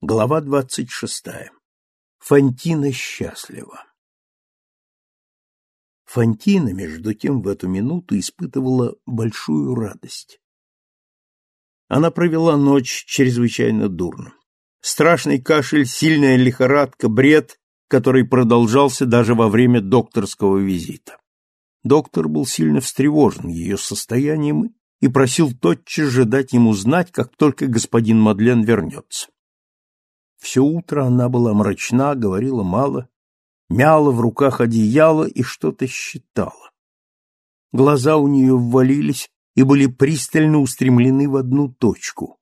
Глава двадцать шестая. Фантина счастлива. Фантина, между тем, в эту минуту испытывала большую радость. Она провела ночь чрезвычайно дурно. Страшный кашель, сильная лихорадка, бред, который продолжался даже во время докторского визита. Доктор был сильно встревожен ее состоянием и просил тотчас же дать ему знать, как только господин Мадлен вернется. Все утро она была мрачна, говорила мало, мяла в руках одеяло и что-то считала. Глаза у нее ввалились и были пристально устремлены в одну точку.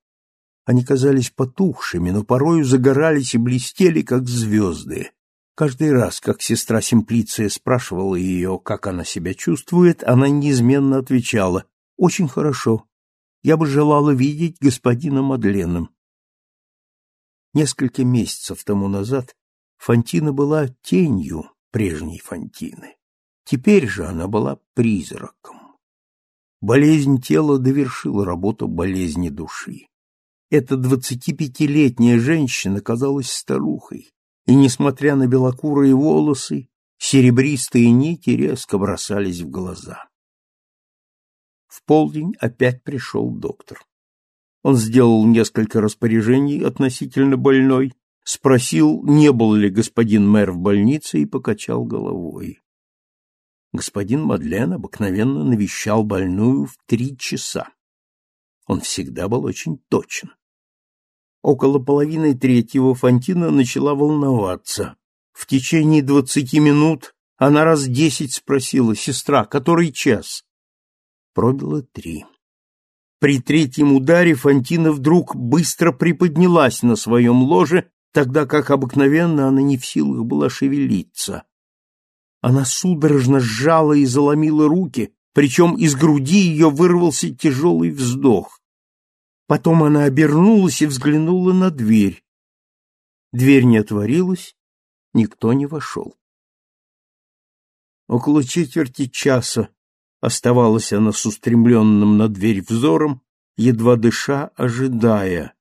Они казались потухшими, но порою загорались и блестели, как звезды. Каждый раз, как сестра Симплиция спрашивала ее, как она себя чувствует, она неизменно отвечала «Очень хорошо. Я бы желала видеть господина Мадленом». Несколько месяцев тому назад Фантина была тенью прежней Фантины. Теперь же она была призраком. Болезнь тела довершила работу болезни души. Эта двадцатипятилетняя женщина казалась старухой, и, несмотря на белокурые волосы, серебристые нити резко бросались в глаза. В полдень опять пришел доктор. Он сделал несколько распоряжений относительно больной, спросил, не был ли господин мэр в больнице, и покачал головой. Господин Мадлен обыкновенно навещал больную в три часа. Он всегда был очень точен. Около половины третьего Фантина начала волноваться. В течение двадцати минут она раз десять спросила, «Сестра, который час?» Пробило три. При третьем ударе Фантина вдруг быстро приподнялась на своем ложе, тогда как обыкновенно она не в силах была шевелиться. Она судорожно сжала и заломила руки, причем из груди ее вырвался тяжелый вздох. Потом она обернулась и взглянула на дверь. Дверь не отворилась, никто не вошел. Около четверти часа Оставалась она с устремленным на дверь взором, едва дыша, ожидая.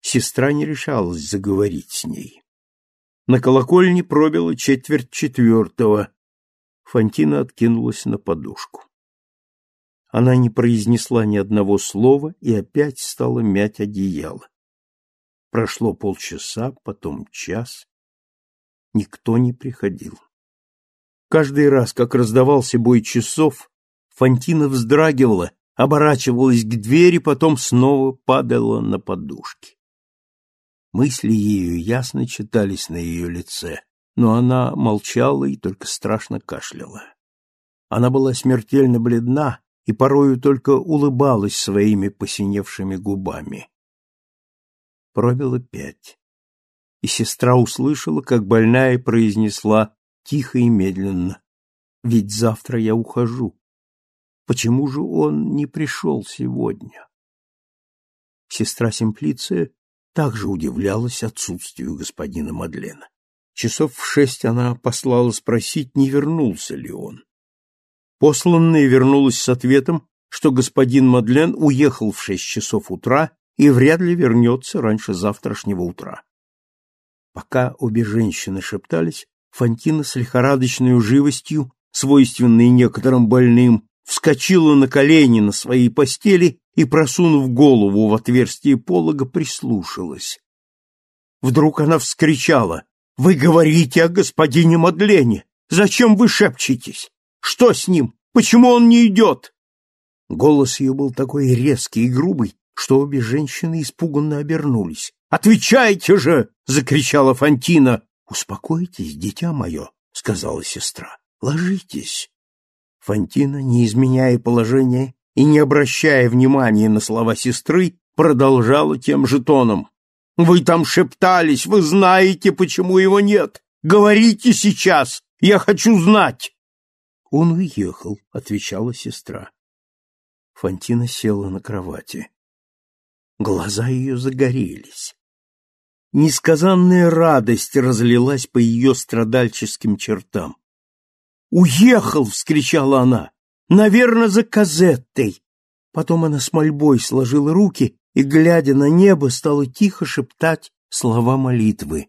Сестра не решалась заговорить с ней. На колокольне пробило четверть четвертого. Фантина откинулась на подушку. Она не произнесла ни одного слова и опять стала мять одеяло. Прошло полчаса, потом час. Никто не приходил. Каждый раз, как раздавался бой часов, Фантина вздрагивала, оборачивалась к двери, потом снова падала на подушки. Мысли ею ясно читались на ее лице, но она молчала и только страшно кашляла. Она была смертельно бледна и порою только улыбалась своими посиневшими губами. Пробило пять, и сестра услышала, как больная произнесла тихо и медленно. Ведь завтра я ухожу. Почему же он не пришел сегодня? Сестра Симплиция также удивлялась отсутствию господина Мадлена. Часов в шесть она послала спросить, не вернулся ли он. Посланная вернулась с ответом, что господин Мадлен уехал в шесть часов утра и вряд ли вернется раньше завтрашнего утра. Пока обе женщины шептались, Фантина с лихорадочной живостью, свойственной некоторым больным, вскочила на колени на своей постели и, просунув голову в отверстие полога, прислушалась. Вдруг она вскричала. «Вы говорите о господине Мадлене! Зачем вы шепчетесь? Что с ним? Почему он не идет?» Голос ее был такой резкий и грубый, что обе женщины испуганно обернулись. «Отвечайте же!» — закричала Фантина. Успокойтесь, дитя мое, сказала сестра. Ложитесь. Фантина, не изменяя положения и не обращая внимания на слова сестры, продолжала тем же тоном. Вы там шептались, вы знаете, почему его нет. Говорите сейчас, я хочу знать. Он уехал, отвечала сестра. Фантина села на кровати. Глаза ее загорелись. Несказанная радость разлилась по ее страдальческим чертам. «Уехал!» — вскричала она. «Наверное, за Казеттой!» Потом она с мольбой сложила руки и, глядя на небо, стала тихо шептать слова молитвы.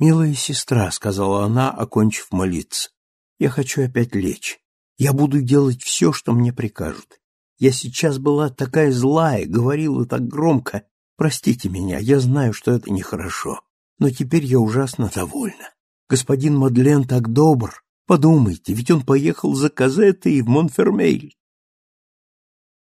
«Милая сестра», — сказала она, окончив молиться, — «я хочу опять лечь. Я буду делать все, что мне прикажут. Я сейчас была такая злая, говорила так громко. Простите меня, я знаю, что это нехорошо, но теперь я ужасно довольна. Господин Мадлен так добр. Подумайте, ведь он поехал за Казетой в Монфермейль.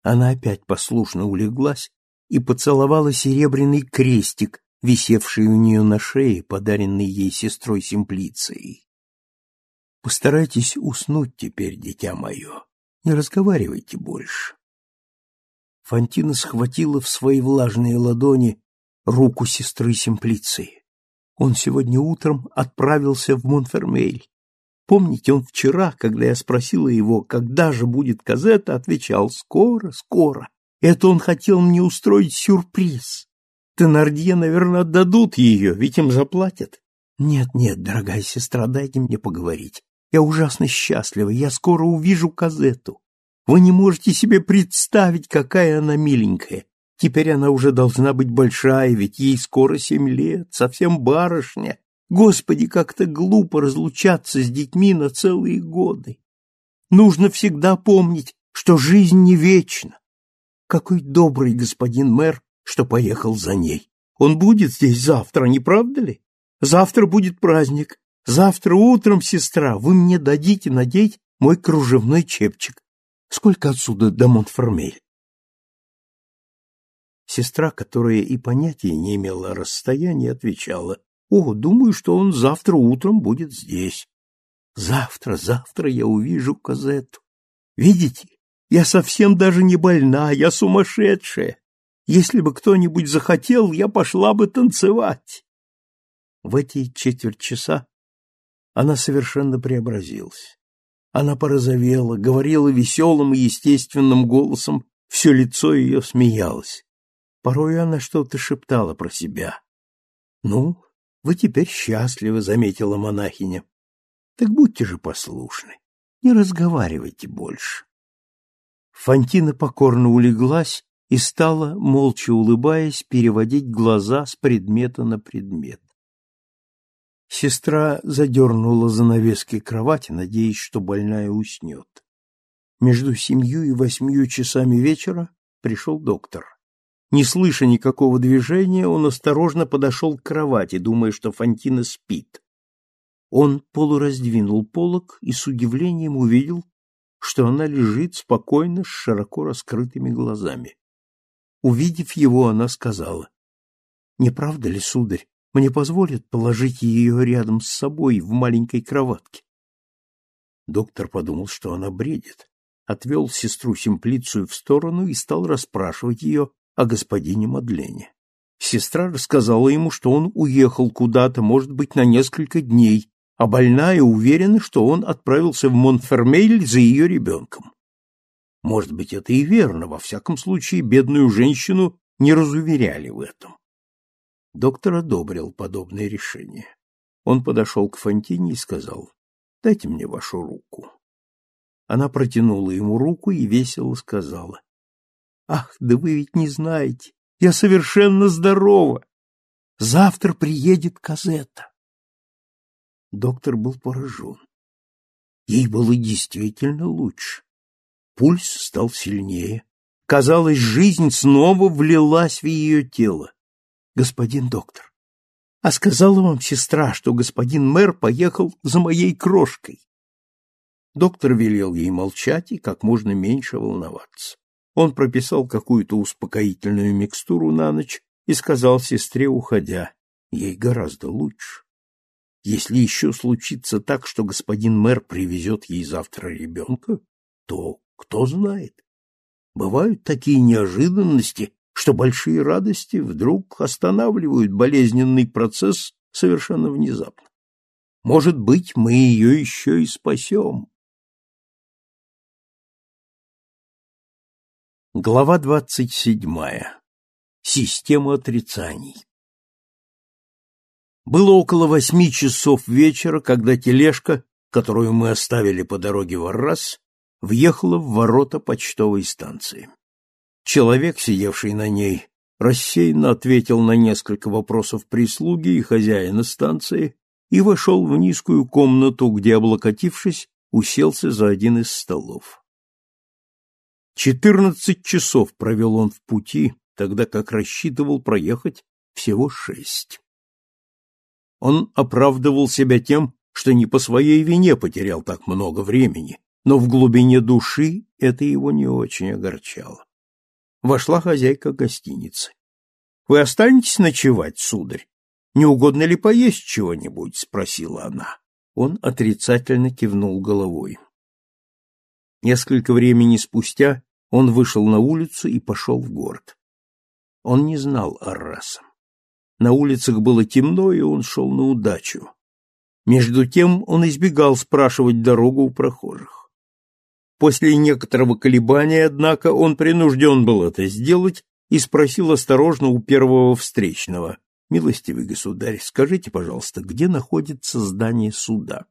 Она опять послушно улеглась и поцеловала серебряный крестик, висевший у нее на шее, подаренный ей сестрой Симплицией. Постарайтесь уснуть теперь, дитя мое. Не разговаривайте больше. Фантина схватила в свои влажные ладони руку сестры Симплиции. Он сегодня утром отправился в Монфермель. Помните, он вчера, когда я спросила его, когда же будет казета, отвечал «скоро, скоро». Это он хотел мне устроить сюрприз. Тенардье, наверное, отдадут ее, ведь им заплатят. Нет, нет, дорогая сестра, дайте мне поговорить. Я ужасно счастлива, я скоро увижу Казету. Вы не можете себе представить, какая она миленькая. Теперь она уже должна быть большая, ведь ей скоро семь лет, совсем барышня. Господи, как-то глупо разлучаться с детьми на целые годы. Нужно всегда помнить, что жизнь не вечна. Какой добрый господин мэр, что поехал за ней. Он будет здесь завтра, не правда ли? Завтра будет праздник. Завтра утром, сестра, вы мне дадите надеть мой кружевной чепчик. Сколько отсюда до Монтфермель? Сестра, которая и понятия не имела о расстоянии, отвечала, «О, думаю, что он завтра утром будет здесь. Завтра, завтра я увижу Казетту. Видите, я совсем даже не больна, я сумасшедшая. Если бы кто-нибудь захотел, я пошла бы танцевать». В эти четверть часа она совершенно преобразилась. Она порозовела, говорила веселым и естественным голосом, все лицо ее смеялось. Порой она что-то шептала про себя. — Ну, вы теперь счастливы, — заметила монахиня. — Так будьте же послушны, не разговаривайте больше. Фантина покорно улеглась и стала, молча улыбаясь, переводить глаза с предмета на предмет. Сестра задернула занавески кровати, надеясь, что больная уснет. Между семью и восьмью часами вечера пришел доктор. Не слыша никакого движения, он осторожно подошел к кровати, думая, что Фантина спит. Он полураздвинул полог и с удивлением увидел, что она лежит спокойно с широко раскрытыми глазами. Увидев его, она сказала, «Не правда ли, сударь, мне позволят положить ее рядом с собой в маленькой кроватке. Доктор подумал, что она бредит, отвел сестру Симплицию в сторону и стал расспрашивать ее о господине Мадлене. Сестра рассказала ему, что он уехал куда-то, может быть, на несколько дней, а больная уверена, что он отправился в Монфермейль за ее ребенком. Может быть, это и верно, во всяком случае, бедную женщину не разуверяли в этом. Доктор одобрил подобное решение. Он подошел к Фонтине и сказал, «Дайте мне вашу руку». Она протянула ему руку и весело сказала, «Ах, да вы ведь не знаете, я совершенно здорова. Завтра приедет Казета». Доктор был поражен. Ей было действительно лучше. Пульс стал сильнее. Казалось, жизнь снова влилась в ее тело господин доктор. А сказала вам сестра, что господин мэр поехал за моей крошкой. Доктор велел ей молчать и как можно меньше волноваться. Он прописал какую-то успокоительную микстуру на ночь и сказал сестре, уходя, ей гораздо лучше. Если еще случится так, что господин мэр привезет ей завтра ребенка, то кто знает. Бывают такие неожиданности, что большие радости вдруг останавливают болезненный процесс совершенно внезапно. Может быть, мы ее еще и спасем. Глава двадцать седьмая. Система отрицаний. Было около восьми часов вечера, когда тележка, которую мы оставили по дороге в Аррас, въехала в ворота почтовой станции. Человек, сидевший на ней, рассеянно ответил на несколько вопросов прислуги и хозяина станции и вошел в низкую комнату, где, облокотившись, уселся за один из столов. Четырнадцать часов провел он в пути, тогда как рассчитывал проехать всего шесть. Он оправдывал себя тем, что не по своей вине потерял так много времени, но в глубине души это его не очень огорчало. Вошла хозяйка гостиницы. — Вы останетесь ночевать, сударь? Не угодно ли поесть чего-нибудь? — спросила она. Он отрицательно кивнул головой. Несколько времени спустя он вышел на улицу и пошел в город. Он не знал Арраса. На улицах было темно, и он шел на удачу. Между тем он избегал спрашивать дорогу у прохожих. После некоторого колебания, однако, он принужден был это сделать и спросил осторожно у первого встречного. «Милостивый государь, скажите, пожалуйста, где находится здание суда?»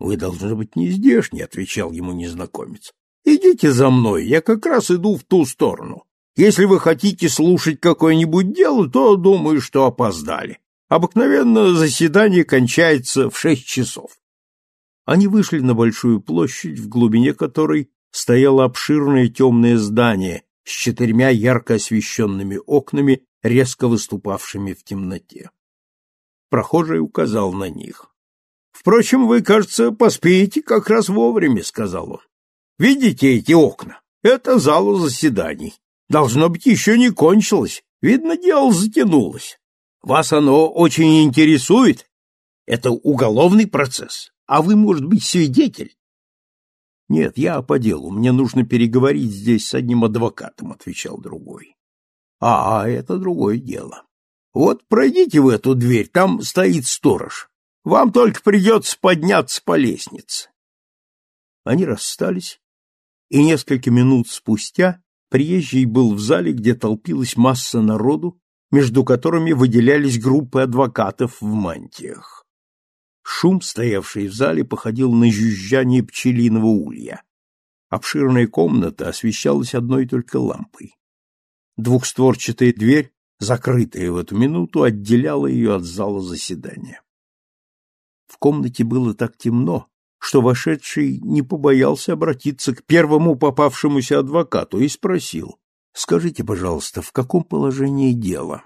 «Вы, должны быть, не здешний», — отвечал ему незнакомец. «Идите за мной, я как раз иду в ту сторону. Если вы хотите слушать какое-нибудь дело, то думаю, что опоздали. Обыкновенно заседание кончается в шесть часов. Они вышли на большую площадь, в глубине которой стояло обширное темное здание с четырьмя ярко освещенными окнами, резко выступавшими в темноте. Прохожий указал на них. «Впрочем, вы, кажется, поспеете как раз вовремя», — сказал он. «Видите эти окна? Это зал заседаний. Должно быть, еще не кончилось. Видно, дело затянулось. Вас оно очень интересует? Это уголовный процесс, а вы, может быть, свидетель? Нет, я по делу. Мне нужно переговорить здесь с одним адвокатом, отвечал другой. А, а это другое дело. Вот пройдите в эту дверь, там стоит сторож. Вам только придется подняться по лестнице. Они расстались, и несколько минут спустя Приезжий был в зале, где толпилась масса народу, между которыми выделялись группы адвокатов в мантиях. Шум, стоявший в зале, походил на жужжание пчелиного улья. Обширная комната освещалась одной только лампой. Двухстворчатая дверь, закрытая в эту минуту, отделяла ее от зала заседания. В комнате было так темно, что вошедший не побоялся обратиться к первому попавшемуся адвокату и спросил, «Скажите, пожалуйста, в каком положении дело?»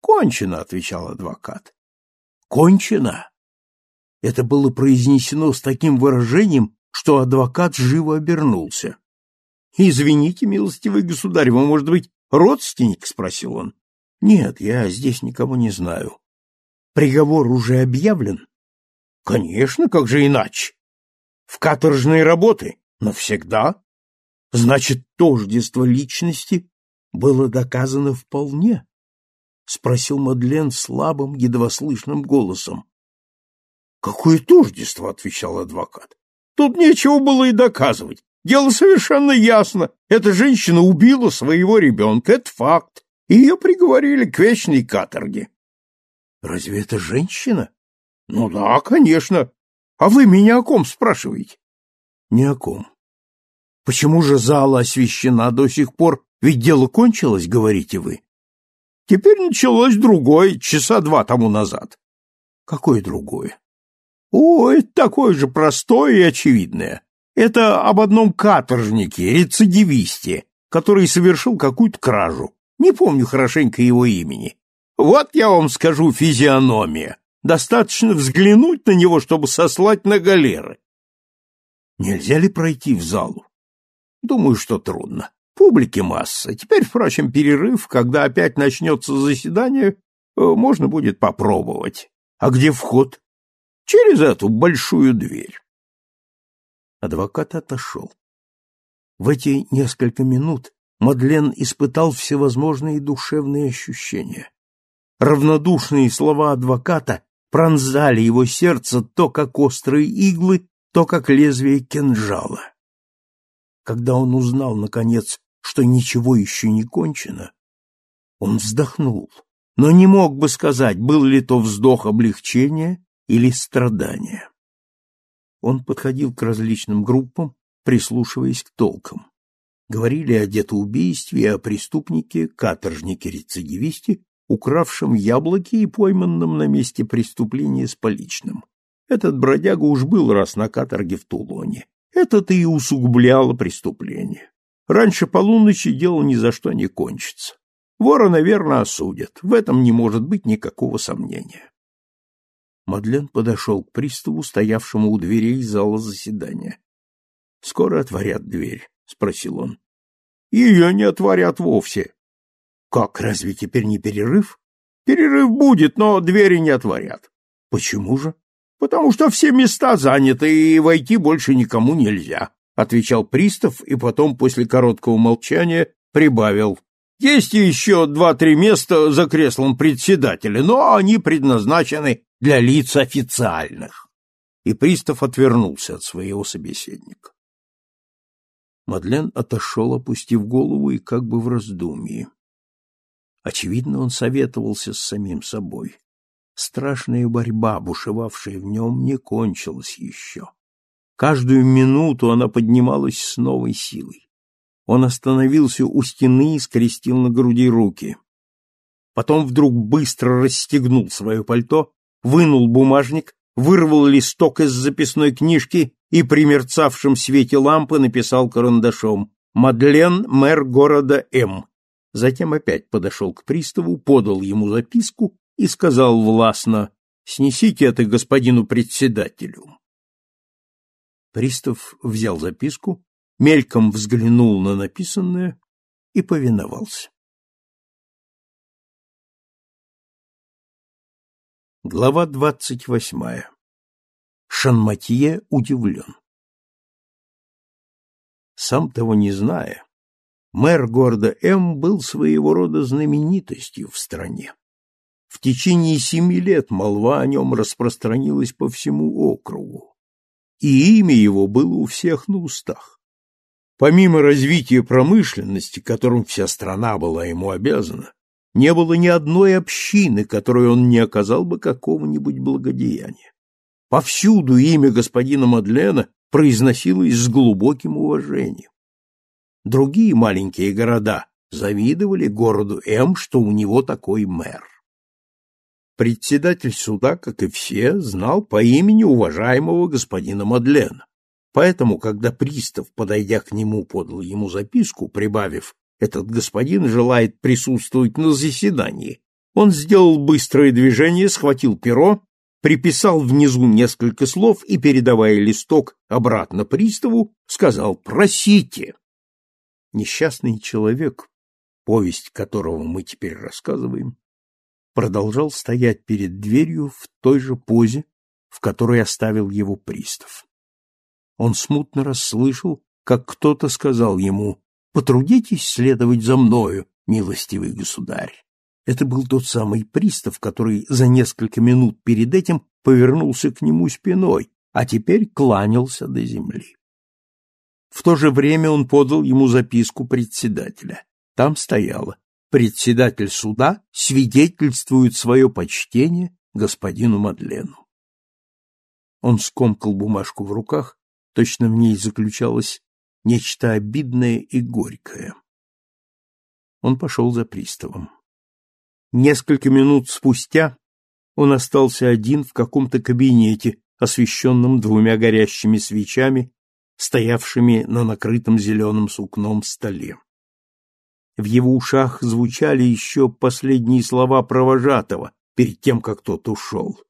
«Кончено», — отвечал адвокат. «Кончено?» Это было произнесено с таким выражением, что адвокат живо обернулся. «Извините, милостивый государь, вы, может быть, родственник?» — спросил он. «Нет, я здесь никого не знаю. Приговор уже объявлен?» «Конечно, как же иначе? В каторжные работы? Навсегда? Значит, тождество личности было доказано вполне? Спросил Мадлен слабым, едва слышным голосом. Какое тождество, отвечал адвокат. Тут нечего было и доказывать. Дело совершенно ясно. Эта женщина убила своего ребенка, это факт. Ее приговорили к вечной каторге. Разве это женщина? Ну да, конечно. А вы меня о ком спрашиваете? Ни о ком. Почему же зала освещена до сих пор? Ведь дело кончилось, говорите вы. Теперь началось другое, часа два тому назад. Какое другое? О, это такое же простое и очевидное. Это об одном каторжнике, рецидивисте, который совершил какую-то кражу. Не помню хорошенько его имени. Вот я вам скажу физиономия. Достаточно взглянуть на него, чтобы сослать на галеры. Нельзя ли пройти в залу? Думаю, что трудно. Публики масса. Теперь, впрочем, перерыв, когда опять начнется заседание, э, можно будет попробовать. А где вход? Через эту большую дверь. Адвокат отошел. В эти несколько минут Мадлен испытал всевозможные душевные ощущения. Равнодушные слова адвоката пронзали его сердце то как острые иглы, то как лезвие кинжала. Когда он узнал, наконец, что ничего еще не кончено, он вздохнул, но не мог бы сказать, был ли то вздох облегчения или страдания. Он подходил к различным группам, прислушиваясь к толкам. Говорили о детоубийстве и о преступнике, каторжнике-рецидивисте, укравшем яблоки и пойманном на месте преступления с поличным. Этот бродяга уж был раз на каторге в Тулоне. Это-то и усугубляло преступление. Раньше полуночи дело ни за что не кончится. Вора, наверное, осудят. В этом не может быть никакого сомнения. Мадлен подошел к приставу, стоявшему у дверей зала заседания. — Скоро отворят дверь, — спросил он. — Ее не отворят вовсе. — Как, разве теперь не перерыв? — Перерыв будет, но двери не отворят. — Почему же? — Потому что все места заняты, и войти больше никому нельзя, — отвечал пристав, и потом, после короткого молчания, прибавил. — Есть еще два-три места за креслом председателя, но они предназначены для лиц официальных. И пристав отвернулся от своего собеседника. Мадлен отошел, опустив голову и как бы в раздумье. Очевидно, он советовался с самим собой. Страшная борьба, бушевавшая в нем, не кончилась еще. Каждую минуту она поднималась с новой силой. Он остановился у стены и скрестил на груди руки. Потом вдруг быстро расстегнул свое пальто, вынул бумажник, вырвал листок из записной книжки и при мерцавшем свете лампы написал карандашом «Мадлен, мэр города М». Затем опять подошел к приставу, подал ему записку и сказал властно «Снесите это господину председателю». Пристав взял записку, мельком взглянул на написанное и повиновался. Глава двадцать восьмая. Шанматье удивлен. Сам того не зная, мэр города М был своего рода знаменитостью в стране. В течение семи лет молва о нем распространилась по всему округу, и имя его было у всех на устах. Помимо развития промышленности, которым вся страна была ему обязана, не было ни одной общины, которой он не оказал бы какого-нибудь благодеяния. Повсюду имя господина Мадлена произносилось с глубоким уважением. Другие маленькие города завидовали городу М, что у него такой мэр. Председатель суда, как и все, знал по имени уважаемого господина Мадлена. Поэтому, когда пристав, подойдя к нему, подал ему записку, прибавив «Этот господин желает присутствовать на заседании», он сделал быстрое движение, схватил перо приписал внизу несколько слов и, передавая листок обратно приставу, сказал «Просите». Несчастный человек, повесть которого мы теперь рассказываем, продолжал стоять перед дверью в той же позе, в которой оставил его пристав. Он смутно расслышал, как кто-то сказал ему «Потрудитесь следовать за мною, милостивый государь». Это был тот самый пристав, который за несколько минут перед этим повернулся к нему спиной, а теперь кланялся до земли. В то же время он подал ему записку председателя. Там стояло «Председатель суда свидетельствует свое почтение господину Мадлену». Он скомкал бумажку в руках, точно в ней заключалось нечто обидное и горькое. Он пошел за приставом. Несколько минут спустя он остался один в каком-то кабинете, освещенном двумя горящими свечами, стоявшими на накрытом зеленым сукном столе. В его ушах звучали еще последние слова провожатого перед тем, как тот ушел.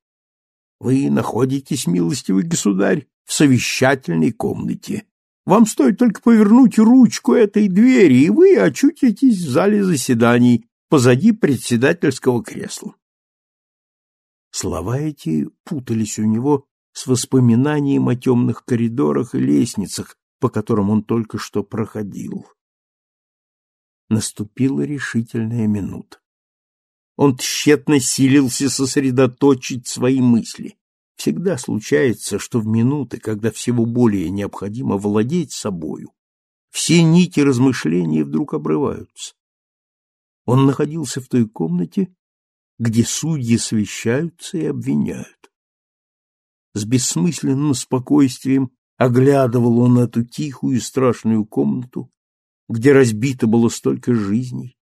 «Вы находитесь, милостивый государь, в совещательной комнате. Вам стоит только повернуть ручку этой двери, и вы очутитесь в зале заседаний, позади председательского кресла. Слова эти путались у него с воспоминанием о темных коридорах и лестницах, по которым он только что проходил. Наступила решительная минута. Он тщетно силился сосредоточить свои мысли. Всегда случается, что в минуты, когда всего более необходимо владеть собою, все нити размышления вдруг обрываются. Он находился в той комнате, где судьи совещаются и обвиняют. С бессмысленным спокойствием оглядывал он эту тихую и страшную комнату, где разбито было столько жизней,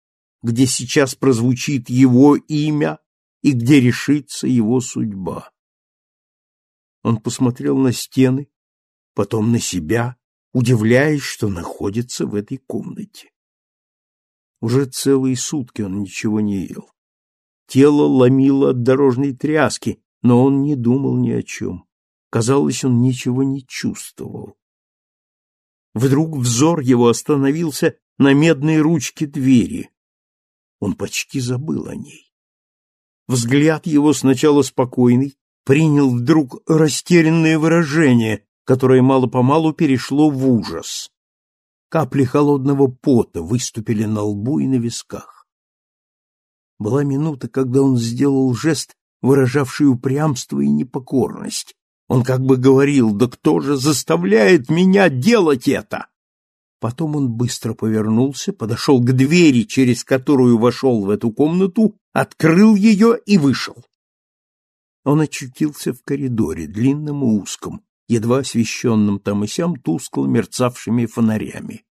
где сейчас прозвучит его имя и где решится его судьба. Он посмотрел на стены, потом на себя, удивляясь, что находится в этой комнате. Уже целые сутки он ничего не ел. Тело ломило от дорожной тряски, но он не думал ни о чем. Казалось, он ничего не чувствовал. Вдруг взор его остановился на медной ручке двери. Он почти забыл о ней. Взгляд его сначала спокойный, принял вдруг растерянное выражение, которое мало-помалу перешло в ужас. Капли холодного пота выступили на лбу и на висках. Была минута, когда он сделал жест, выражавший упрямство и непокорность. Он как бы говорил, да кто же заставляет меня делать это? Потом он быстро повернулся, подошел к двери, через которую вошел в эту комнату, открыл ее и вышел. Он очутился в коридоре, длинном и узком, едва освещенном там и сям тускло мерцавшими фонарями.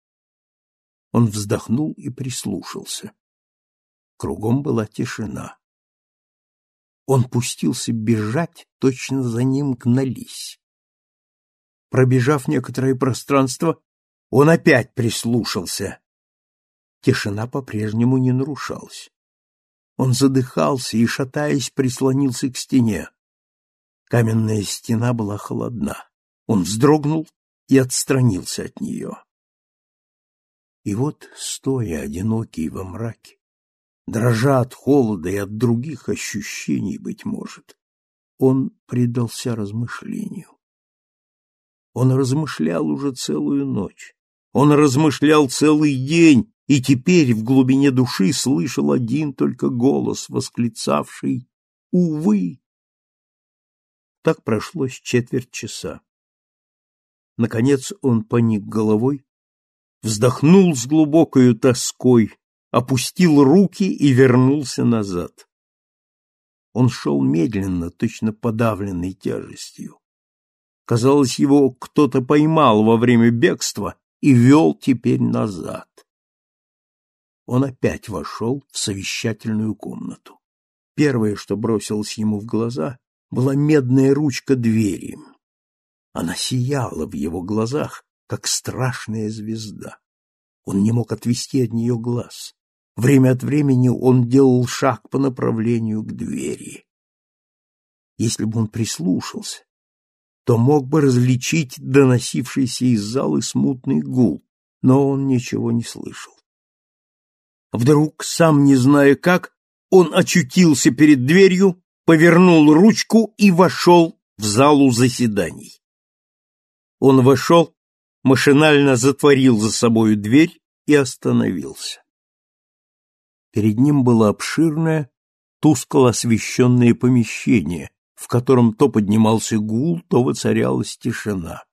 Он вздохнул и прислушался. Кругом была тишина. Он пустился бежать, точно за ним гнались. Пробежав некоторое пространство, он опять прислушался. Тишина по-прежнему не нарушалась. Он задыхался и, шатаясь, прислонился к стене. Каменная стена была холодна. Он вздрогнул и отстранился от нее. И вот, стоя одинокий во мраке, дрожа от холода и от других ощущений, быть может, он предался размышлению. Он размышлял уже целую ночь. Он размышлял целый день, и теперь в глубине души слышал один только голос, восклицавший «Увы!». Так прошло с четверть часа. Наконец он поник головой, вздохнул с глубокою тоской, опустил руки и вернулся назад. Он шел медленно, точно подавленный тяжестью. Казалось, его кто-то поймал во время бегства и вел теперь назад. Он опять вошел в совещательную комнату. Первое, что бросилось ему в глаза, была медная ручка двери. Она сияла в его глазах, как страшная звезда. Он не мог отвести от нее глаз. Время от времени он делал шаг по направлению к двери. Если бы он прислушался, то мог бы различить доносившийся из залы смутный гул, но он ничего не слышал. Вдруг, сам не зная как, он очутился перед дверью, повернул ручку и вошел в залу заседаний. Он вошел, машинально затворил за собою дверь и остановился. Перед ним было обширное, тускло освещенное помещение, в котором то поднимался гул, то воцарялась тишина.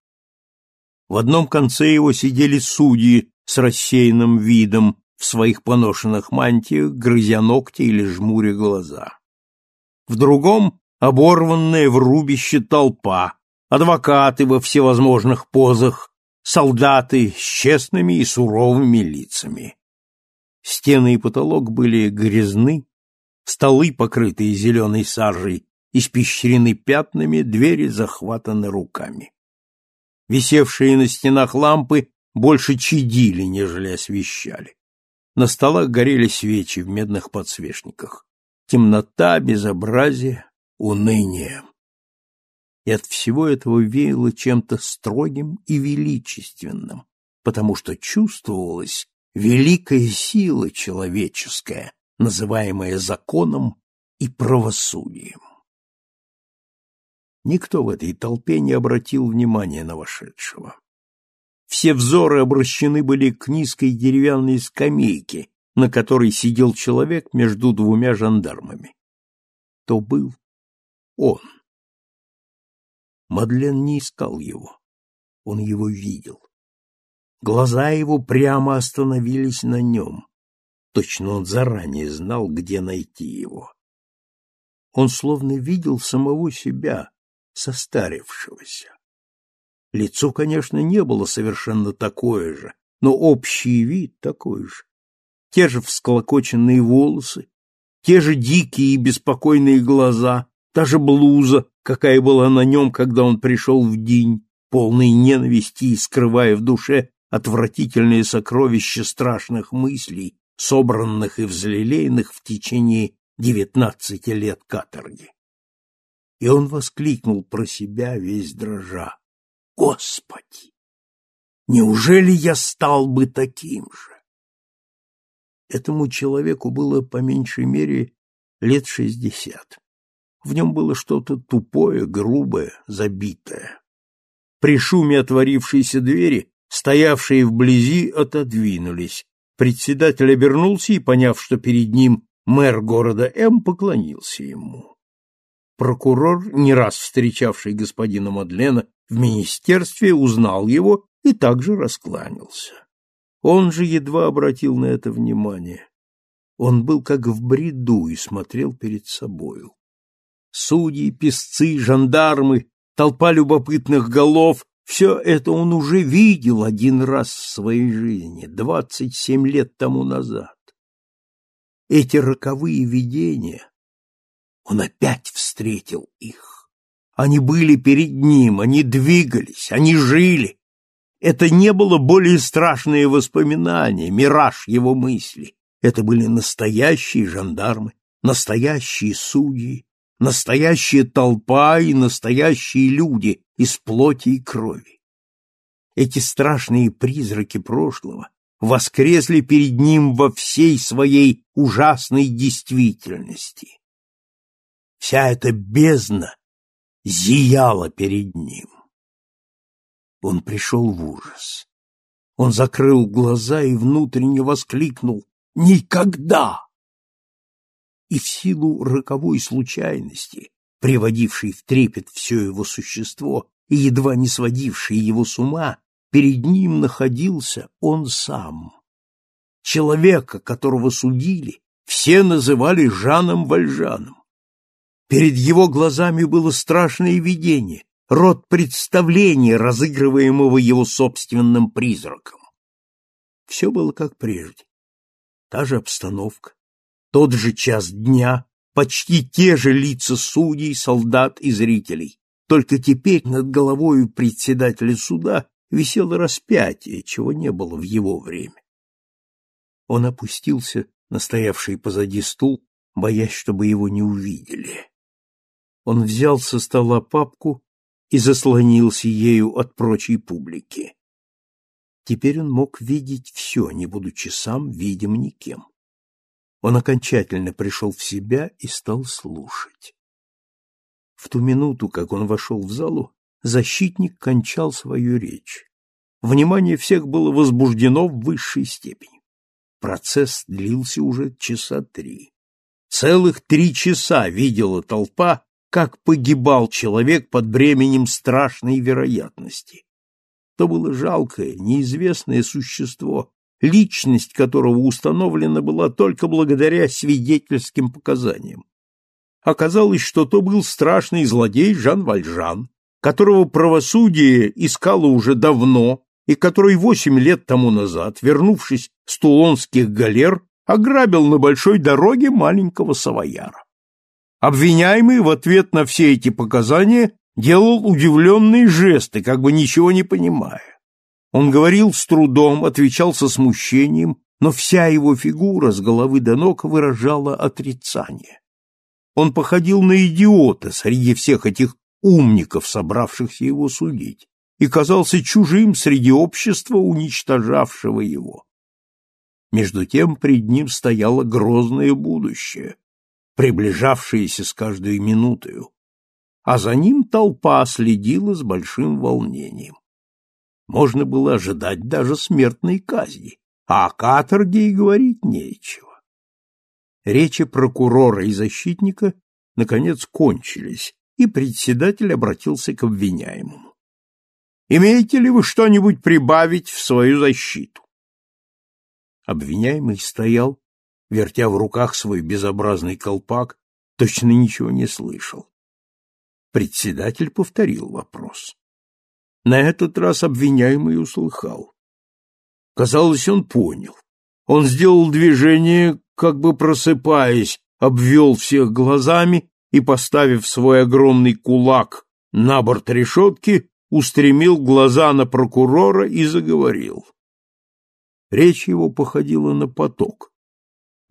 В одном конце его сидели судьи с рассеянным видом в своих поношенных мантиях, грызя ногти или жмуря глаза. В другом — оборванная в рубище толпа, адвокаты во всевозможных позах, солдаты с честными и суровыми лицами. Стены и потолок были грязны, столы, покрытые зеленой сажей, испещрены пятнами, двери захватаны руками. Висевшие на стенах лампы больше чадили, нежели освещали. На столах горели свечи в медных подсвечниках. Темнота, безобразие, уныние. И от всего этого веяло чем-то строгим и величественным, потому что чувствовалась великая сила человеческая, называемая законом и правосудием. Никто в этой толпе не обратил внимания на вошедшего. Все взоры обращены были к низкой деревянной скамейке, на которой сидел человек между двумя жандармами. То был он. Мадлен не искал его. Он его видел. Глаза его прямо остановились на нем. Точно он заранее знал, где найти его. Он словно видел самого себя, состарившегося. Лицо, конечно, не было совершенно такое же, но общий вид такой же. Те же всклокоченные волосы, те же дикие и беспокойные глаза, та же блуза, какая была на нем, когда он пришел в день, полный ненависти и скрывая в душе отвратительные сокровища страшных мыслей, собранных и взлелеянных в течение девятнадцати лет каторги. И он воскликнул про себя весь дрожа. Господи! Неужели я стал бы таким же? Этому человеку было по меньшей мере лет шестьдесят. В нем было что-то тупое, грубое, забитое. При шуме отворившейся двери стоявшие вблизи отодвинулись. Председатель обернулся и, поняв, что перед ним мэр города М, поклонился ему. Прокурор, не раз встречавший господина Мадлена в министерстве, узнал его и также раскланялся. Он же едва обратил на это внимание. Он был как в бреду и смотрел перед собою. Судьи, песцы, жандармы, толпа любопытных голов — все это он уже видел один раз в своей жизни, двадцать семь лет тому назад. Эти роковые видения, он опять встретил их. Они были перед ним, они двигались, они жили. Это не было более страшные воспоминания, мираж его мысли. Это были настоящие жандармы, настоящие судьи, настоящая толпа и настоящие люди из плоти и крови. Эти страшные призраки прошлого воскресли перед ним во всей своей ужасной действительности. Вся эта бездна зияла перед ним. Он пришел в ужас. Он закрыл глаза и внутренне воскликнул «Никогда!» и в силу роковой случайности, приводившей в трепет все его существо и едва не сводившей его с ума, перед ним находился он сам. Человека, которого судили, все называли Жаном Вальжаном. Перед его глазами было страшное видение, род представления, разыгрываемого его собственным призраком. Все было как прежде. Та же обстановка, тот же час дня, почти те же лица судей, солдат и зрителей. Только теперь над головой председателя суда висело распятие, чего не было в его время. Он опустился на стоявший позади стул, боясь, чтобы его не увидели. Он взял со стола папку и заслонился ею от прочей публики. Теперь он мог видеть все, не будучи сам видим никем. Он окончательно пришел в себя и стал слушать. В ту минуту, как он вошел в залу, защитник кончал свою речь. Внимание всех было возбуждено в высшей степени. Процесс длился уже часа три. Целых три часа видела толпа, как погибал человек под бременем страшной вероятности. То было жалкое, неизвестное существо, личность которого установлена была только благодаря свидетельским показаниям. Оказалось, что то был страшный злодей Жан Вальжан, которого правосудие искало уже давно и который восемь лет тому назад, вернувшись с тулонских галер, ограбил на большой дороге маленького савояра. Обвиняемый в ответ на все эти показания делал удивленные жесты, как бы ничего не понимая. Он говорил с трудом, отвечал со смущением, но вся его фигура с головы до ног выражала отрицание. Он походил на идиота среди всех этих умников, собравшихся его судить, и казался чужим среди общества, уничтожавшего его. Между тем пред ним стояло грозное будущее, приближавшееся с каждой минутою, а за ним толпа следила с большим волнением можно было ожидать даже смертной казни, а о каторге и говорить нечего. Речи прокурора и защитника, наконец, кончились, и председатель обратился к обвиняемому. «Имеете ли вы что-нибудь прибавить в свою защиту?» Обвиняемый стоял, вертя в руках свой безобразный колпак, точно ничего не слышал. Председатель повторил вопрос. На этот раз обвиняемый услыхал. Казалось, он понял. Он сделал движение, как бы просыпаясь, обвел всех глазами и, поставив свой огромный кулак на борт решетки, устремил глаза на прокурора и заговорил. Речь его походила на поток.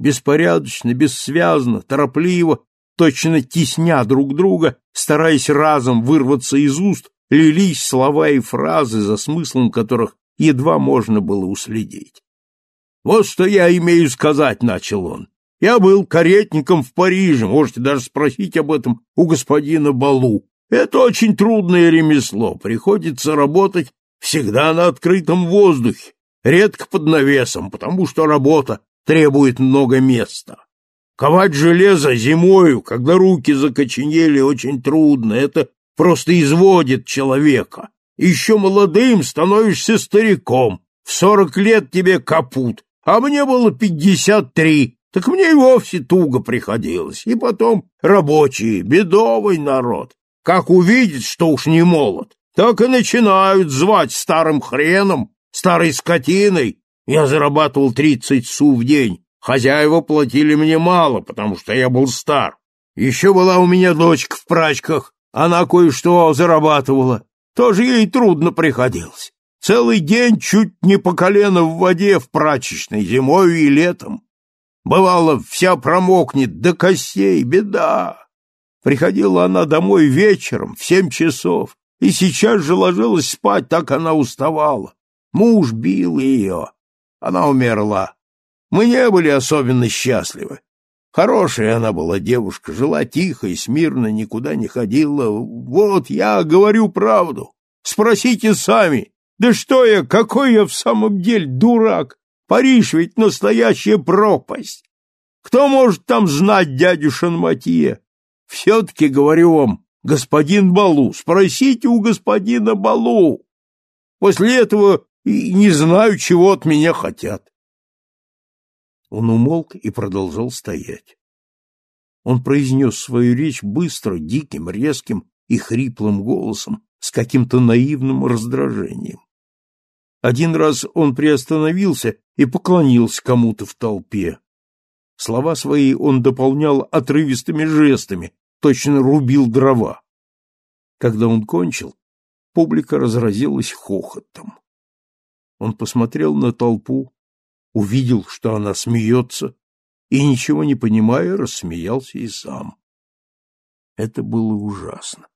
Беспорядочно, бессвязно, торопливо, точно тесня друг друга, стараясь разом вырваться из уст, лились слова и фразы, за смыслом которых едва можно было уследить. «Вот что я имею сказать», — начал он. «Я был каретником в Париже, можете даже спросить об этом у господина Балу. Это очень трудное ремесло, приходится работать всегда на открытом воздухе, редко под навесом, потому что работа требует много места. Ковать железо зимою, когда руки закоченели, очень трудно, это просто изводит человека. Еще молодым становишься стариком, в сорок лет тебе капут, а мне было пятьдесят три, так мне и вовсе туго приходилось. И потом рабочие, бедовый народ. Как увидят, что уж не молод, так и начинают звать старым хреном, старой скотиной. Я зарабатывал тридцать су в день. Хозяева платили мне мало, потому что я был стар. Еще была у меня дочка в прачках, она кое-что зарабатывала. Тоже ей трудно приходилось. Целый день чуть не по колено в воде в прачечной, зимой и летом. Бывало, вся промокнет до костей, беда. Приходила она домой вечером в семь часов, и сейчас же ложилась спать, так она уставала. Муж бил ее. Она умерла. Мы не были особенно счастливы. Хорошая она была девушка, жила тихо и смирно, никуда не ходила. Вот я говорю правду. Спросите сами. Да что я, какой я в самом деле дурак? Париж ведь настоящая пропасть. Кто может там знать дядю Шанматье? Все-таки, говорю вам, господин Балу, спросите у господина Балу. После этого и не знаю, чего от меня хотят. Он умолк и продолжал стоять. Он произнес свою речь быстро, диким, резким и хриплым голосом, с каким-то наивным раздражением. Один раз он приостановился и поклонился кому-то в толпе. Слова свои он дополнял отрывистыми жестами, точно рубил дрова. Когда он кончил, публика разразилась хохотом. Он посмотрел на толпу, увидел, что она смеется, и, ничего не понимая, рассмеялся и сам. Это было ужасно.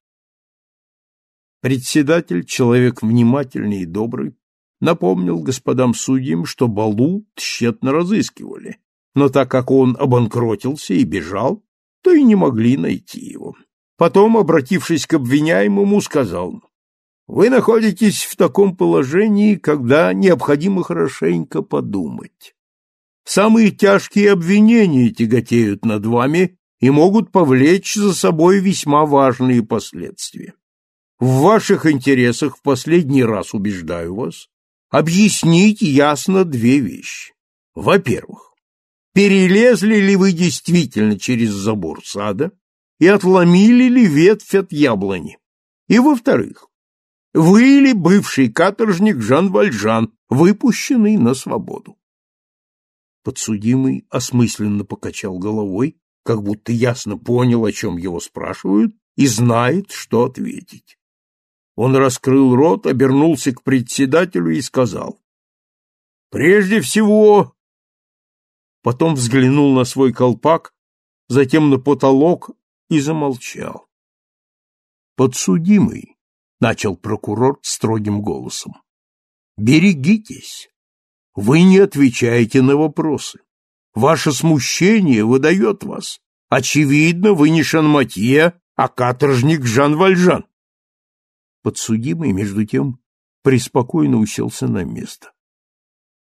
Председатель, человек внимательный и добрый, напомнил господам судьям, что Балу тщетно разыскивали, но так как он обанкротился и бежал, то и не могли найти его. Потом, обратившись к обвиняемому, сказал, «Вы находитесь в таком положении, когда необходимо хорошенько подумать. Самые тяжкие обвинения тяготеют над вами и могут повлечь за собой весьма важные последствия. В ваших интересах в последний раз убеждаю вас объяснить ясно две вещи. Во-первых, перелезли ли вы действительно через забор сада и отломили ли ветвь от яблони. И, во-вторых, вы ли бывший каторжник Жан Вальжан, выпущенный на свободу? Подсудимый осмысленно покачал головой, как будто ясно понял, о чем его спрашивают, и знает, что ответить. Он раскрыл рот, обернулся к председателю и сказал, «Прежде всего потом взглянул на свой колпак, затем на потолок и замолчал. «Подсудимый», — начал прокурор строгим голосом, — «берегитесь. Вы не отвечаете на вопросы. Ваше смущение выдает вас. Очевидно, вы не Шанматье, а каторжник Жан Вальжан». Подсудимый, между тем, преспокойно уселся на место.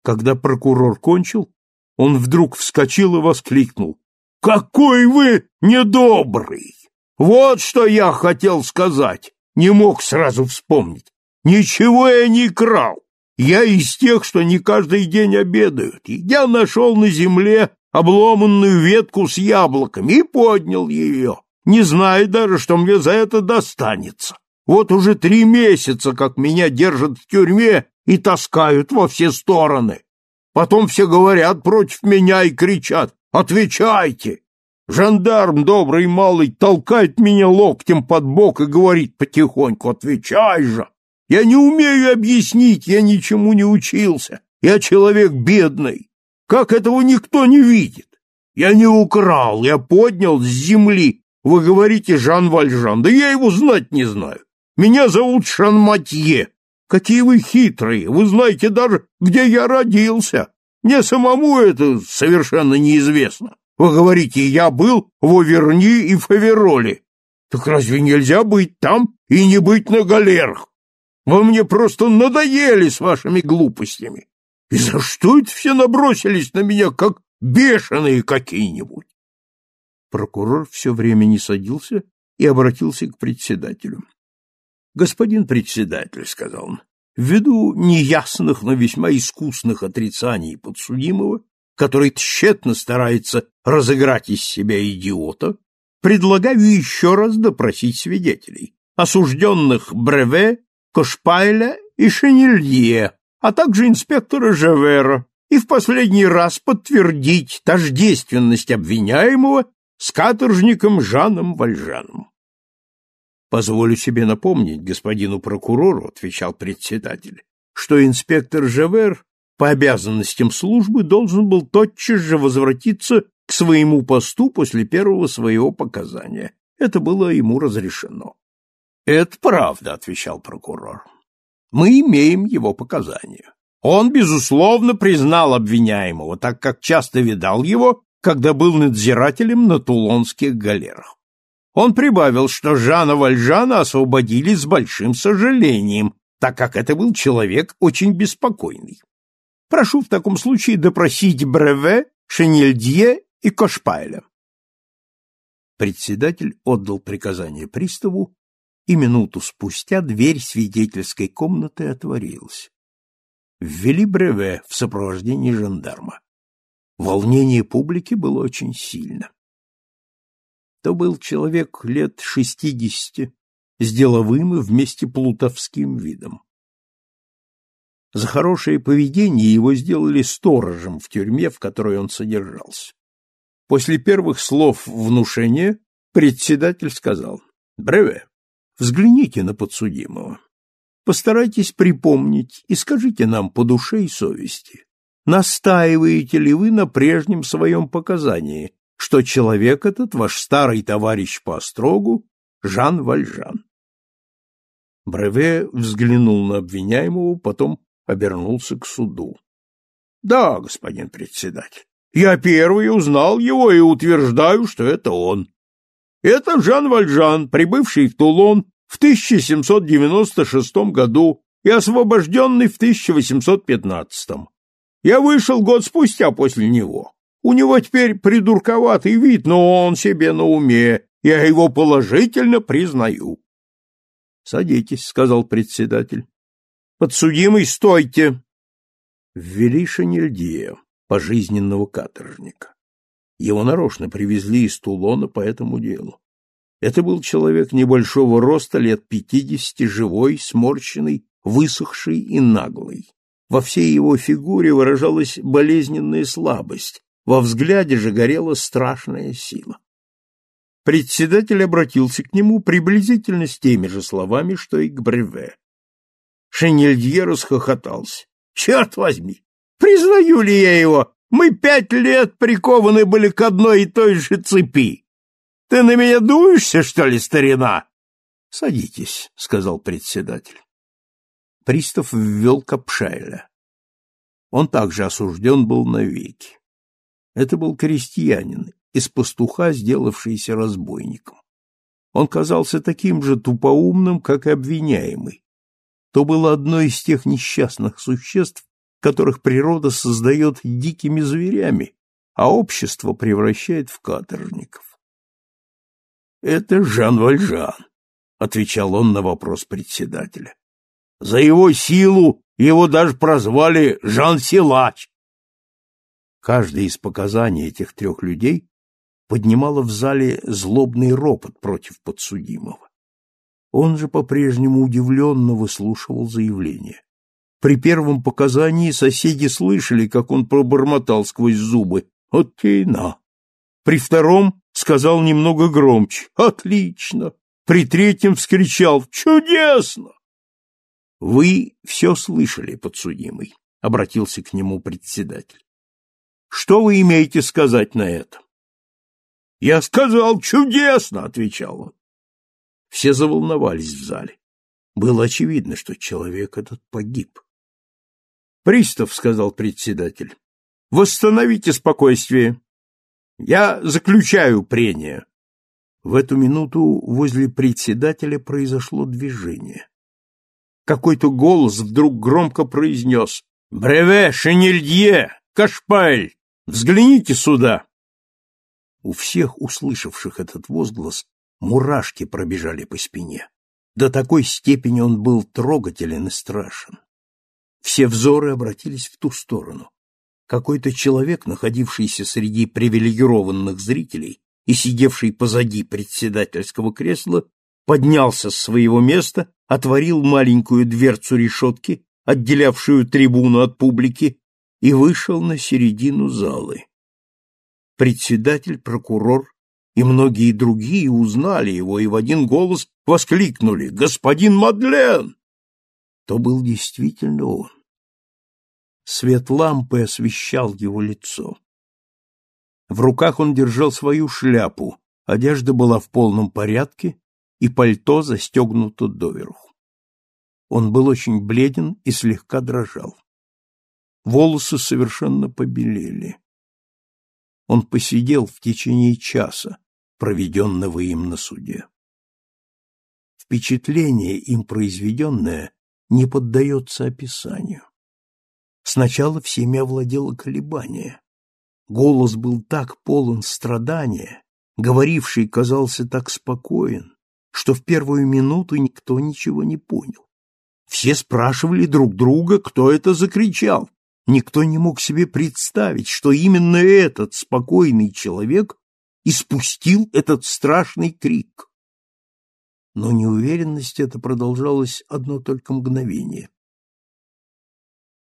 Когда прокурор кончил, он вдруг вскочил и воскликнул. «Какой вы недобрый! Вот что я хотел сказать! Не мог сразу вспомнить. Ничего я не крал. Я из тех, что не каждый день обедают. Я нашел на земле обломанную ветку с яблоками и поднял ее, не зная даже, что мне за это достанется. Вот уже три месяца, как меня держат в тюрьме, и таскают во все стороны. Потом все говорят против меня и кричат «Отвечайте!» Жандарм добрый малый толкает меня локтем под бок и говорит потихоньку «Отвечай же!» Я не умею объяснить, я ничему не учился. Я человек бедный. Как этого никто не видит? Я не украл, я поднял с земли. Вы говорите Жан Вальжан, да я его знать не знаю. Меня зовут Шанматье. Какие вы хитрые, вы знаете даже, где я родился. Мне самому это совершенно неизвестно. Вы говорите, я был в Оверни и Фавероле. Так разве нельзя быть там и не быть на галерах? Вы мне просто надоели с вашими глупостями. И за что это все набросились на меня, как бешеные какие-нибудь? Прокурор все время не садился и обратился к председателю. — Господин председатель, — сказал он, — ввиду неясных, но весьма искусных отрицаний подсудимого, который тщетно старается разыграть из себя идиота, предлагаю еще раз допросить свидетелей, осужденных Бреве Кошпайля и Шенелье, а также инспектора Жавера, и в последний раз подтвердить тождественность обвиняемого с каторжником Жаном Вальжаном. Позволю себе напомнить господину прокурору, отвечал председатель, что инспектор Жавер по обязанностям службы должен был тотчас же возвратиться к своему посту после первого своего показания. Это было ему разрешено. Это правда, отвечал прокурор. Мы имеем его показания. Он безусловно признал обвиняемого, так как часто видал его, когда был надзирателем на тулонских галерах. Он прибавил, что Жана Вальжана освободили с большим сожалением, так как это был человек очень беспокойный. Прошу в таком случае допросить Бреве, Шенельдье и Кошпайля. Председатель отдал приказание приставу, и минуту спустя дверь свидетельской комнаты отворилась. Ввели бреве в сопровождении жандарма. Волнение публики было очень сильно. То был человек лет шестидесяти, с деловым и вместе плутовским видом. За хорошее поведение его сделали сторожем в тюрьме, в которой он содержался. После первых слов внушения председатель сказал, «Бреве, Взгляните на подсудимого. Постарайтесь припомнить и скажите нам по душе и совести, настаиваете ли вы на прежнем своем показании, что человек этот ваш старый товарищ по острогу Жан Вальжан. Бреве взглянул на обвиняемого, потом обернулся к суду. — Да, господин председатель, я первый узнал его и утверждаю, что это он. Это Жан Вальжан, прибывший в Тулон в 1796 году и освобожденный в 1815. Я вышел год спустя после него. У него теперь придурковатый вид, но он себе на уме. Я его положительно признаю. — Садитесь, — сказал председатель. — Подсудимый, стойте. Ввели Шанельдия, пожизненного каторжника. Его нарочно привезли из Тулона по этому делу. Это был человек небольшого роста, лет пятидесяти, живой, сморщенный, высохший и наглый. Во всей его фигуре выражалась болезненная слабость, во взгляде же горела страшная сила. Председатель обратился к нему приблизительно с теми же словами, что и к Бреве. Шенельдье расхохотался. «Черт возьми! Признаю ли я его мы пять лет прикованы были к одной и той же цепи. Ты на меня дуешься, что ли, старина? — Садитесь, — сказал председатель. Пристав ввел Капшайля. Он также осужден был навеки. Это был крестьянин, из пастуха, сделавшийся разбойником. Он казался таким же тупоумным, как и обвиняемый. То было одно из тех несчастных существ, которых природа создает дикими зверями, а общество превращает в каторжников. «Это Жан Вальжан», — отвечал он на вопрос председателя. «За его силу его даже прозвали Жан Силач». Каждое из показаний этих трех людей поднимало в зале злобный ропот против подсудимого. Он же по-прежнему удивленно выслушивал заявление. При первом показании соседи слышали, как он пробормотал сквозь зубы «Окей, на». При втором сказал немного громче «Отлично». При третьем вскричал «Чудесно!» «Вы все слышали, подсудимый», — обратился к нему председатель. «Что вы имеете сказать на это?» «Я сказал чудесно!» — отвечал он. Все заволновались в зале. Было очевидно, что человек этот погиб. «Пристав», — сказал председатель, — «восстановите спокойствие. Я заключаю прение». В эту минуту возле председателя произошло движение. Какой-то голос вдруг громко произнес «Бреве, Шенельдье, Кашпайль, взгляните сюда!» У всех услышавших этот возглас мурашки пробежали по спине. До такой степени он был трогателен и страшен. Все взоры обратились в ту сторону. Какой-то человек, находившийся среди привилегированных зрителей и сидевший позади председательского кресла, поднялся с своего места, отворил маленькую дверцу решетки, отделявшую трибуну от публики, и вышел на середину залы. Председатель, прокурор и многие другие узнали его и в один голос воскликнули «Господин Мадлен!» То был действительно он. Свет лампы освещал его лицо. В руках он держал свою шляпу, одежда была в полном порядке, и пальто застегнуто доверху. Он был очень бледен и слегка дрожал. Волосы совершенно побелели. Он посидел в течение часа, проведенного им на суде. Впечатление, им произведенное, не поддается описанию. Сначала всеми овладело колебание. Голос был так полон страдания, говоривший казался так спокоен, что в первую минуту никто ничего не понял. Все спрашивали друг друга, кто это закричал. Никто не мог себе представить, что именно этот спокойный человек испустил этот страшный крик. Но неуверенность эта продолжалась одно только мгновение.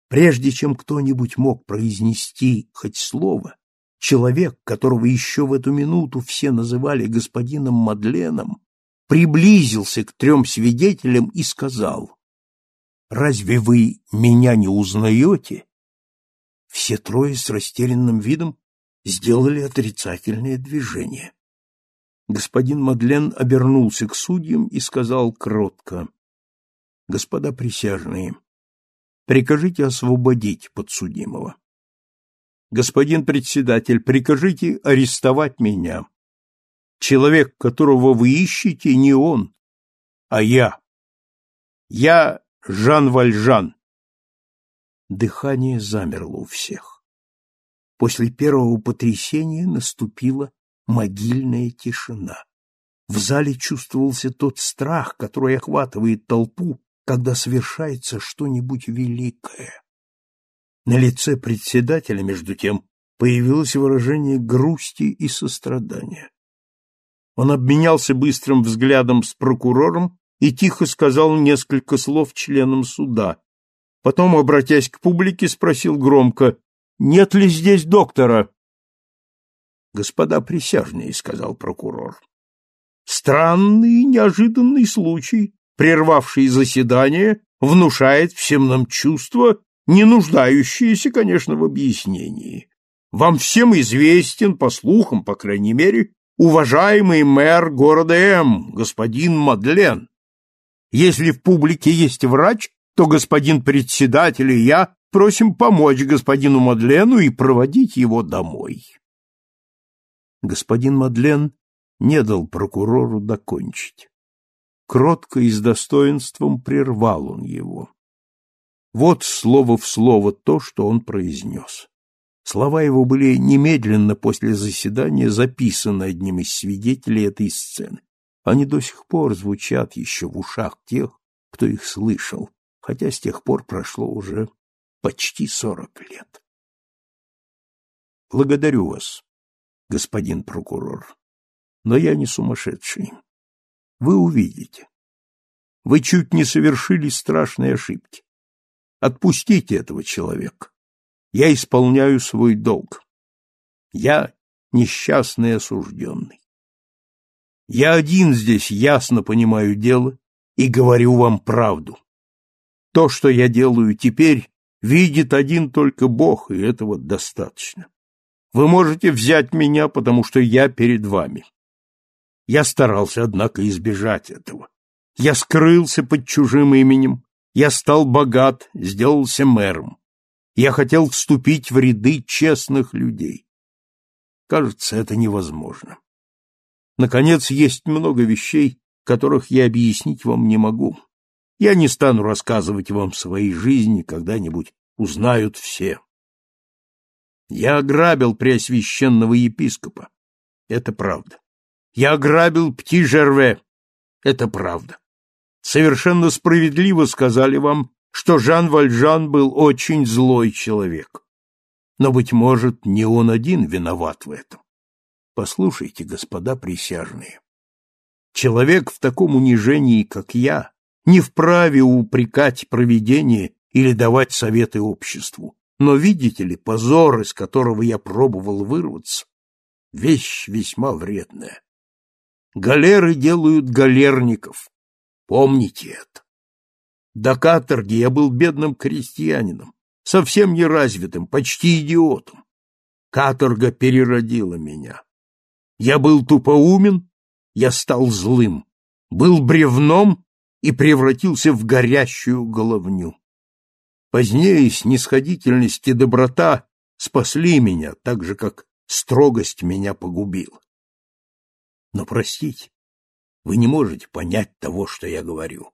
Прежде чем кто-нибудь мог произнести хоть слово, человек, которого еще в эту минуту все называли господином Мадленом, приблизился к трем свидетелям и сказал, «Разве вы меня не узнаете?» Все трое с растерянным видом сделали отрицательное движение. Господин Мадлен обернулся к судьям и сказал кротко, «Господа присяжные, прикажите освободить подсудимого. Господин председатель, прикажите арестовать меня. Человек, которого вы ищете, не он, а я. Я Жан Вальжан. Дыхание замерло у всех. После первого потрясения наступила могильная тишина. В зале чувствовался тот страх, который охватывает толпу, когда совершается что-нибудь великое. На лице председателя, между тем, появилось выражение грусти и сострадания. Он обменялся быстрым взглядом с прокурором и тихо сказал несколько слов членам суда. Потом, обратясь к публике, спросил громко, «Нет ли здесь доктора?» «Господа присяжные», — сказал прокурор. «Странный и неожиданный случай прервавший заседание, внушает всем нам чувство, не нуждающееся, конечно, в объяснении. Вам всем известен, по слухам, по крайней мере, уважаемый мэр города М, господин Мадлен. Если в публике есть врач, то господин председатель и я просим помочь господину Мадлену и проводить его домой. Господин Мадлен не дал прокурору докончить кротко и с достоинством прервал он его. Вот слово в слово то, что он произнес. Слова его были немедленно после заседания записаны одним из свидетелей этой сцены. Они до сих пор звучат еще в ушах тех, кто их слышал, хотя с тех пор прошло уже почти сорок лет. Благодарю вас, господин прокурор, но я не сумасшедший. Вы увидите. Вы чуть не совершили страшной ошибки. Отпустите этого человека. Я исполняю свой долг. Я несчастный осужденный. Я один здесь ясно понимаю дело и говорю вам правду. То, что я делаю теперь, видит один только Бог, и этого достаточно. Вы можете взять меня, потому что я перед вами. Я старался, однако, избежать этого. Я скрылся под чужим именем, я стал богат, сделался мэром. Я хотел вступить в ряды честных людей. Кажется, это невозможно. Наконец, есть много вещей, которых я объяснить вам не могу. Я не стану рассказывать вам своей жизни, когда-нибудь узнают все. Я ограбил преосвященного епископа. Это правда. Я ограбил Пти-Жерве. Это правда. Совершенно справедливо сказали вам, что Жан Вальжан был очень злой человек. Но, быть может, не он один виноват в этом. Послушайте, господа присяжные. Человек в таком унижении, как я, не вправе упрекать провидение или давать советы обществу. Но видите ли, позор, из которого я пробовал вырваться, вещь весьма вредная. Галеры делают галерников, Помните это. До каторги я был бедным крестьянином, совсем неразвитым, почти идиотом. Каторга переродила меня. Я был тупоумен, я стал злым, был бревном и превратился в горящую головню. Позднее снисходительность и доброта спасли меня, так же, как строгость меня погубила. Но простите, вы не можете понять того, что я говорю.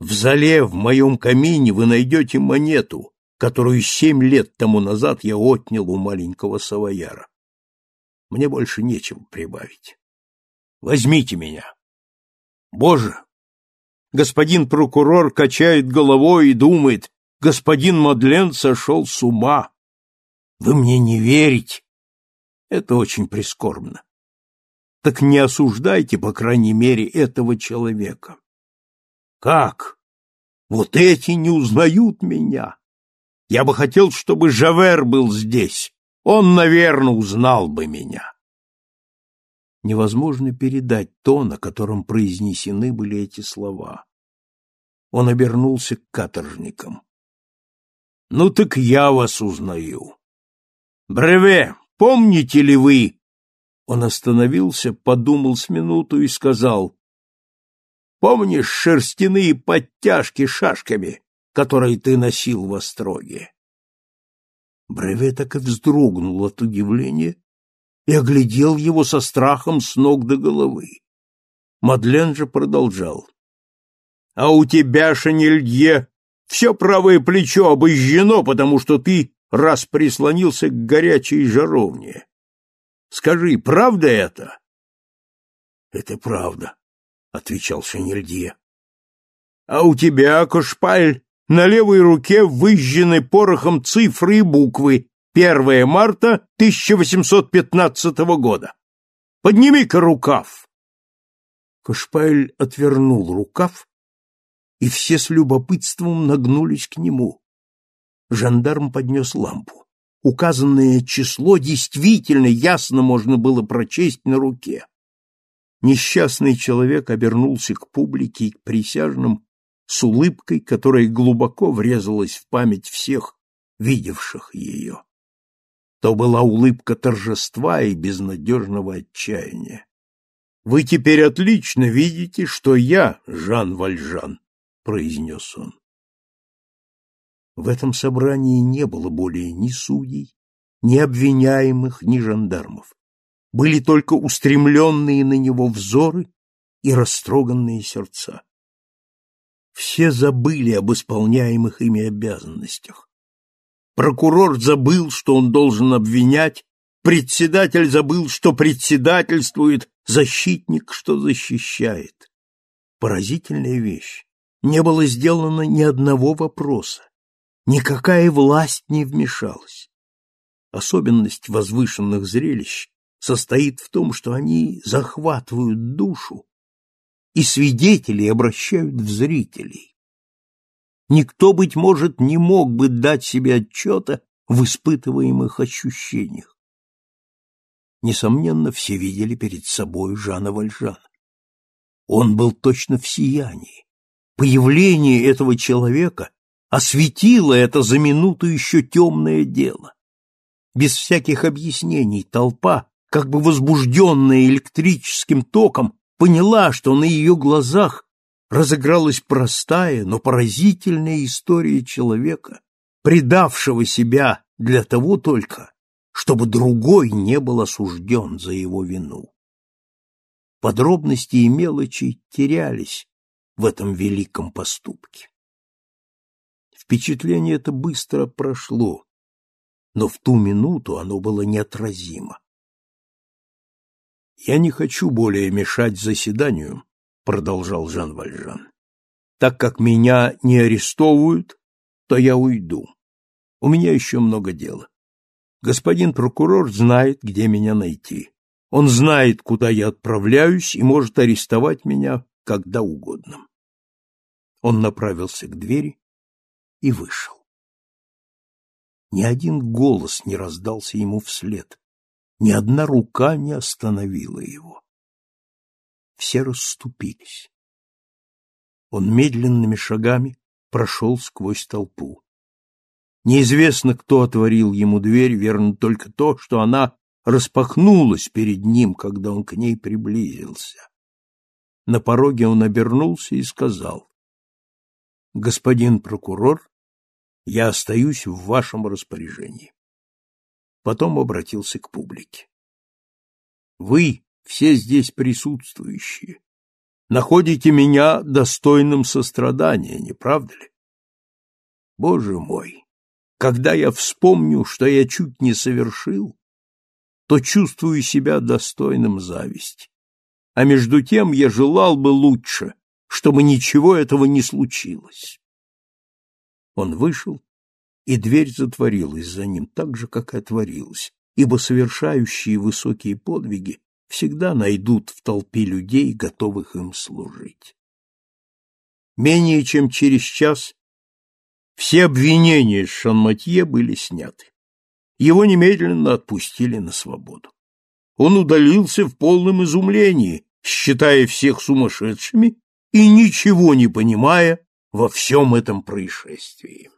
В зале в моем камине вы найдете монету, которую семь лет тому назад я отнял у маленького савояра. Мне больше нечего прибавить. Возьмите меня. Боже! Господин прокурор качает головой и думает, господин Мадлен сошел с ума. Вы мне не верите. Это очень прискорбно так не осуждайте, по крайней мере, этого человека. Как? Вот эти не узнают меня. Я бы хотел, чтобы Жавер был здесь. Он, наверное, узнал бы меня. Невозможно передать то, на котором произнесены были эти слова. Он обернулся к каторжникам. Ну так я вас узнаю. Бреве, помните ли вы, он остановился, подумал с минуту и сказал, «Помнишь шерстяные подтяжки шашками, которые ты носил в остроге?» Бреве так и вздрогнул от удивления и оглядел его со страхом с ног до головы. Мадлен же продолжал. — А у тебя, Шанелье, все правое плечо обожжено, потому что ты раз прислонился к горячей жаровне. Скажи, правда это? — Это правда, — отвечал Шенельдье. — А у тебя, Кошпаль, на левой руке выжжены порохом цифры и буквы 1 марта 1815 года. Подними-ка рукав. Кошпайль отвернул рукав, и все с любопытством нагнулись к нему. Жандарм поднес лампу указанное число действительно ясно можно было прочесть на руке. Несчастный человек обернулся к публике и к присяжным с улыбкой, которая глубоко врезалась в память всех, видевших ее. То была улыбка торжества и безнадежного отчаяния. «Вы теперь отлично видите, что я Жан Вальжан», — произнес он. В этом собрании не было более ни судей, ни обвиняемых, ни жандармов. Были только устремленные на него взоры и растроганные сердца. Все забыли об исполняемых ими обязанностях. Прокурор забыл, что он должен обвинять, председатель забыл, что председательствует, защитник, что защищает. Поразительная вещь. Не было сделано ни одного вопроса никакая власть не вмешалась. Особенность возвышенных зрелищ состоит в том, что они захватывают душу и свидетелей обращают в зрителей. Никто, быть может, не мог бы дать себе отчета в испытываемых ощущениях. Несомненно, все видели перед собой Жана Вальжана. Он был точно в сиянии. Появление этого человека осветило это за минуту еще темное дело. Без всяких объяснений толпа, как бы возбужденная электрическим током, поняла, что на ее глазах разыгралась простая, но поразительная история человека, предавшего себя для того только, чтобы другой не был осужден за его вину. Подробности и мелочи терялись в этом великом поступке. Впечатление это быстро прошло, но в ту минуту оно было неотразимо. «Я не хочу более мешать заседанию», — продолжал Жан Вальжан. «Так как меня не арестовывают, то я уйду. У меня еще много дела. Господин прокурор знает, где меня найти. Он знает, куда я отправляюсь и может арестовать меня когда угодно». Он направился к двери и вышел. Ни один голос не раздался ему вслед, ни одна рука не остановила его. Все расступились. Он медленными шагами прошел сквозь толпу. Неизвестно, кто отворил ему дверь, верно только то, что она распахнулась перед ним, когда он к ней приблизился. На пороге он обернулся и сказал, «Господин прокурор я остаюсь в вашем распоряжении. Потом обратился к публике. Вы, все здесь присутствующие, находите меня достойным сострадания, не правда ли? Боже мой, когда я вспомню, что я чуть не совершил, то чувствую себя достойным зависти. А между тем я желал бы лучше, чтобы ничего этого не случилось. Он вышел, и дверь затворилась за ним так же, как и отворилась, ибо совершающие высокие подвиги всегда найдут в толпе людей, готовых им служить. Менее чем через час все обвинения Шанматье были сняты. Его немедленно отпустили на свободу. Он удалился в полном изумлении, считая всех сумасшедшими и ничего не понимая во всем этом происшествии.